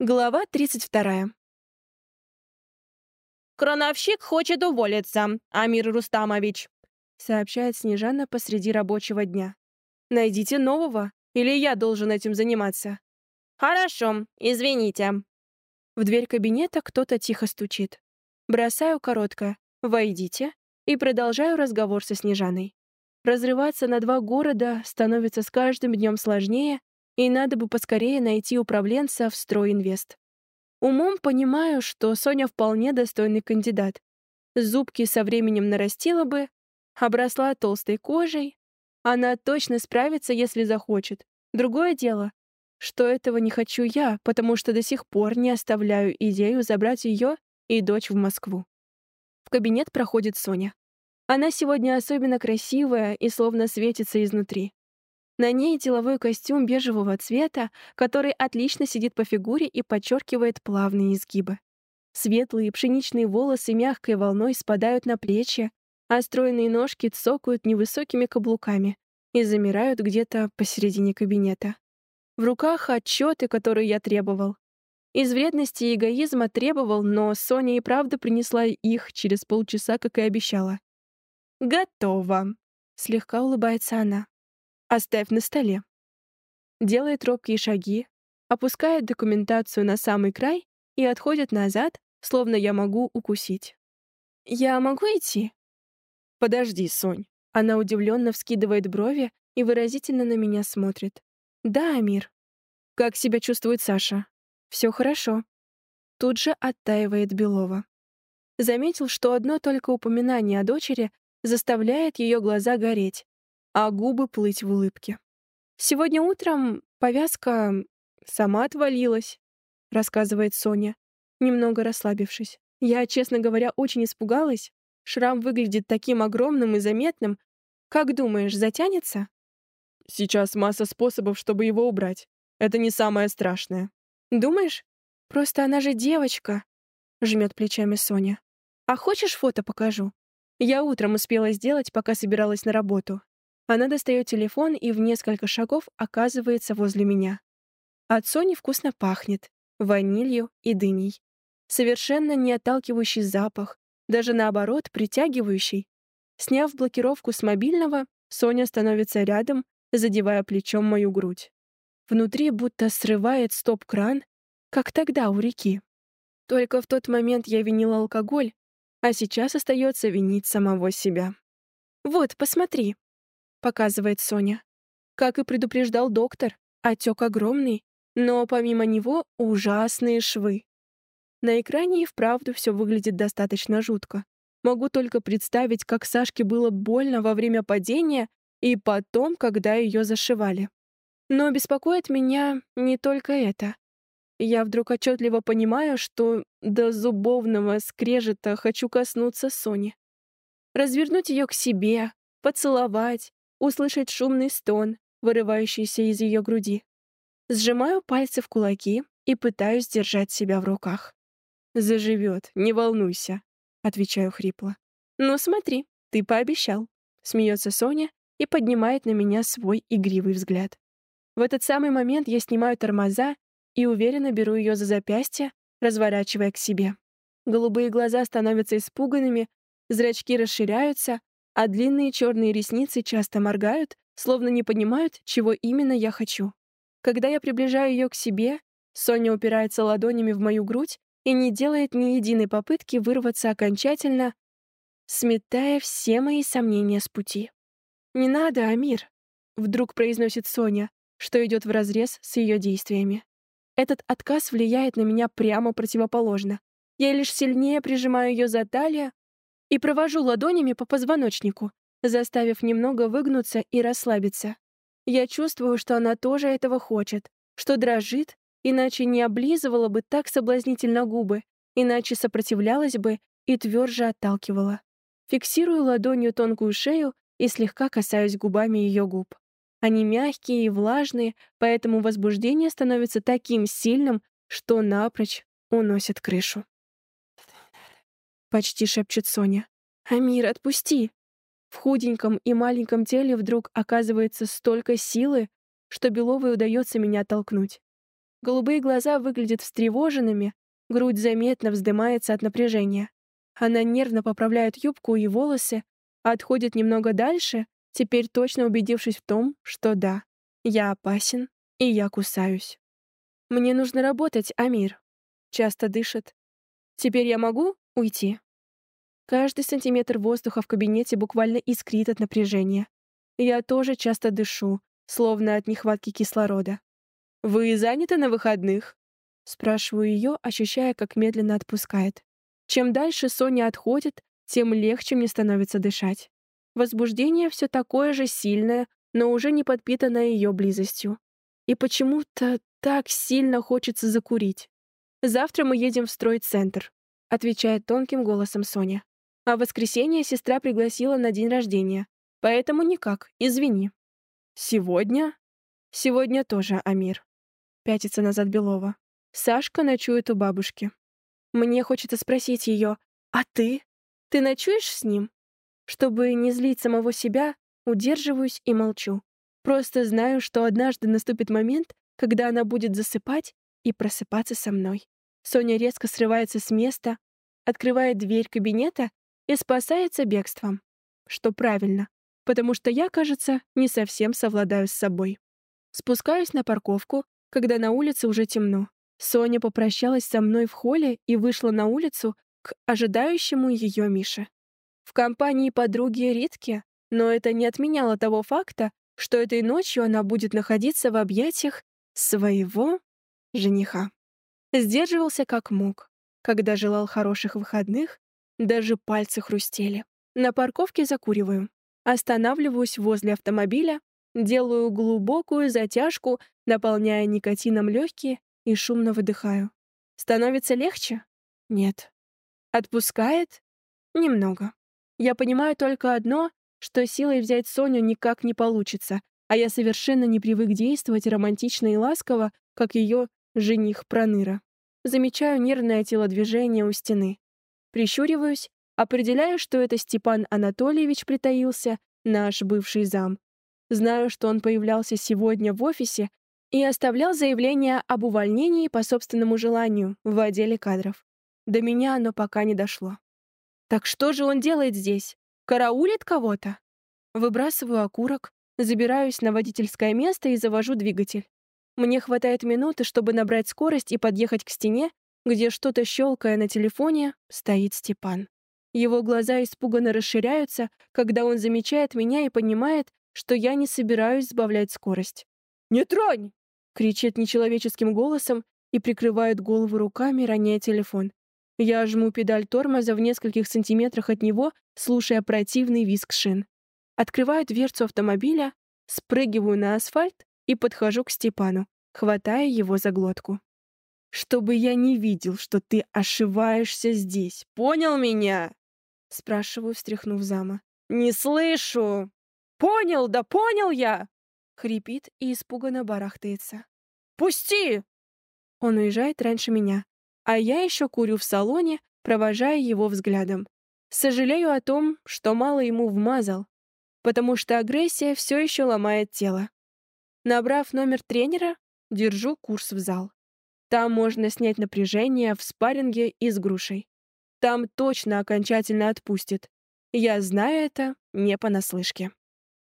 Глава 32. «Крановщик хочет уволиться, Амир Рустамович», сообщает Снежана посреди рабочего дня. «Найдите нового, или я должен этим заниматься?» «Хорошо, извините». В дверь кабинета кто-то тихо стучит. Бросаю короткое «Войдите» и продолжаю разговор со Снежаной. Разрываться на два города становится с каждым днем сложнее, и надо бы поскорее найти управленца в «Стройинвест». Умом понимаю, что Соня вполне достойный кандидат. Зубки со временем нарастила бы, обросла толстой кожей. Она точно справится, если захочет. Другое дело, что этого не хочу я, потому что до сих пор не оставляю идею забрать ее и дочь в Москву. В кабинет проходит Соня. Она сегодня особенно красивая и словно светится изнутри. На ней деловой костюм бежевого цвета, который отлично сидит по фигуре и подчеркивает плавные изгибы. Светлые пшеничные волосы мягкой волной спадают на плечи, а стройные ножки цокают невысокими каблуками и замирают где-то посередине кабинета. В руках отчеты, которые я требовал. Из вредности и эгоизма требовал, но Соня и правда принесла их через полчаса, как и обещала. «Готово», — слегка улыбается она. Оставь на столе. Делает робкие шаги, опускает документацию на самый край и отходит назад, словно я могу укусить. «Я могу идти?» «Подожди, Сонь». Она удивленно вскидывает брови и выразительно на меня смотрит. «Да, Амир». «Как себя чувствует Саша?» «Все хорошо». Тут же оттаивает Белова. Заметил, что одно только упоминание о дочери заставляет ее глаза гореть, а губы плыть в улыбке. «Сегодня утром повязка сама отвалилась», — рассказывает Соня, немного расслабившись. «Я, честно говоря, очень испугалась. Шрам выглядит таким огромным и заметным. Как думаешь, затянется?» «Сейчас масса способов, чтобы его убрать. Это не самое страшное». «Думаешь? Просто она же девочка», — жмет плечами Соня. «А хочешь фото покажу? Я утром успела сделать, пока собиралась на работу. Она достает телефон и в несколько шагов оказывается возле меня. От Сони вкусно пахнет, ванилью и дыней. Совершенно не отталкивающий запах, даже наоборот, притягивающий. Сняв блокировку с мобильного, Соня становится рядом, задевая плечом мою грудь. Внутри будто срывает стоп-кран, как тогда у реки. Только в тот момент я винила алкоголь, а сейчас остается винить самого себя. «Вот, посмотри», показывает Соня. Как и предупреждал доктор, отек огромный, но помимо него ужасные швы. На экране и вправду все выглядит достаточно жутко. Могу только представить, как Сашке было больно во время падения и потом, когда ее зашивали. Но беспокоит меня не только это. Я вдруг отчетливо понимаю, что до зубовного скрежета хочу коснуться Сони. Развернуть ее к себе, поцеловать, услышать шумный стон, вырывающийся из ее груди. Сжимаю пальцы в кулаки и пытаюсь держать себя в руках. «Заживет, не волнуйся», — отвечаю хрипло. «Ну смотри, ты пообещал», — смеется Соня и поднимает на меня свой игривый взгляд. В этот самый момент я снимаю тормоза и уверенно беру ее за запястье, разворачивая к себе. Голубые глаза становятся испуганными, зрачки расширяются, а длинные черные ресницы часто моргают, словно не понимают, чего именно я хочу. Когда я приближаю ее к себе, Соня упирается ладонями в мою грудь и не делает ни единой попытки вырваться окончательно, сметая все мои сомнения с пути. «Не надо, Амир», — вдруг произносит Соня, что идет вразрез с ее действиями. Этот отказ влияет на меня прямо противоположно. Я лишь сильнее прижимаю ее за талию, и провожу ладонями по позвоночнику, заставив немного выгнуться и расслабиться. Я чувствую, что она тоже этого хочет, что дрожит, иначе не облизывала бы так соблазнительно губы, иначе сопротивлялась бы и тверже отталкивала. Фиксирую ладонью тонкую шею и слегка касаюсь губами ее губ. Они мягкие и влажные, поэтому возбуждение становится таким сильным, что напрочь уносит крышу. Почти шепчет Соня. «Амир, отпусти!» В худеньком и маленьком теле вдруг оказывается столько силы, что Беловой удается меня толкнуть. Голубые глаза выглядят встревоженными, грудь заметно вздымается от напряжения. Она нервно поправляет юбку и волосы, отходит немного дальше, теперь точно убедившись в том, что да, я опасен, и я кусаюсь. Мне нужно работать, Амир. Часто дышит. Теперь я могу уйти? Каждый сантиметр воздуха в кабинете буквально искрит от напряжения. Я тоже часто дышу, словно от нехватки кислорода. «Вы заняты на выходных?» Спрашиваю ее, ощущая, как медленно отпускает. Чем дальше Соня отходит, тем легче мне становится дышать. Возбуждение все такое же сильное, но уже не подпитанное ее близостью. И почему-то так сильно хочется закурить. «Завтра мы едем в стройцентр», — отвечает тонким голосом Соня. «А в воскресенье сестра пригласила на день рождения, поэтому никак, извини». «Сегодня?» «Сегодня тоже, Амир», — пятится назад Белова. Сашка ночует у бабушки. Мне хочется спросить ее, «А ты? Ты ночуешь с ним?» Чтобы не злить самого себя, удерживаюсь и молчу. Просто знаю, что однажды наступит момент, когда она будет засыпать и просыпаться со мной. Соня резко срывается с места, открывает дверь кабинета и спасается бегством. Что правильно, потому что я, кажется, не совсем совладаю с собой. Спускаюсь на парковку, когда на улице уже темно. Соня попрощалась со мной в холле и вышла на улицу к ожидающему ее Мише. В компании подруги Ритки, но это не отменяло того факта, что этой ночью она будет находиться в объятиях своего жениха. Сдерживался как мог. Когда желал хороших выходных, даже пальцы хрустели. На парковке закуриваю. Останавливаюсь возле автомобиля, делаю глубокую затяжку, наполняя никотином легкие и шумно выдыхаю. Становится легче? Нет. Отпускает? Немного. Я понимаю только одно, что силой взять Соню никак не получится, а я совершенно не привык действовать романтично и ласково, как ее жених Проныра. Замечаю нервное телодвижение у стены. Прищуриваюсь, определяю, что это Степан Анатольевич притаился, наш бывший зам. Знаю, что он появлялся сегодня в офисе и оставлял заявление об увольнении по собственному желанию в отделе кадров. До меня оно пока не дошло. Так что же он делает здесь? Караулит кого-то? Выбрасываю окурок, забираюсь на водительское место и завожу двигатель. Мне хватает минуты, чтобы набрать скорость и подъехать к стене, где что-то щелкая на телефоне, стоит Степан. Его глаза испуганно расширяются, когда он замечает меня и понимает, что я не собираюсь сбавлять скорость. «Не тронь!» кричит нечеловеческим голосом и прикрывает голову руками, роняя телефон. Я жму педаль тормоза в нескольких сантиметрах от него, слушая противный визг шин. Открываю дверцу автомобиля, спрыгиваю на асфальт и подхожу к Степану, хватая его за глотку. «Чтобы я не видел, что ты ошиваешься здесь. Понял меня?» Спрашиваю, встряхнув зама. «Не слышу!» «Понял, да понял я!» Хрипит и испуганно барахтается. «Пусти!» Он уезжает раньше меня, а я еще курю в салоне, провожая его взглядом. Сожалею о том, что мало ему вмазал, потому что агрессия все еще ломает тело. Набрав номер тренера, держу курс в зал. Там можно снять напряжение в спарринге и с грушей. Там точно окончательно отпустит. Я знаю это не понаслышке.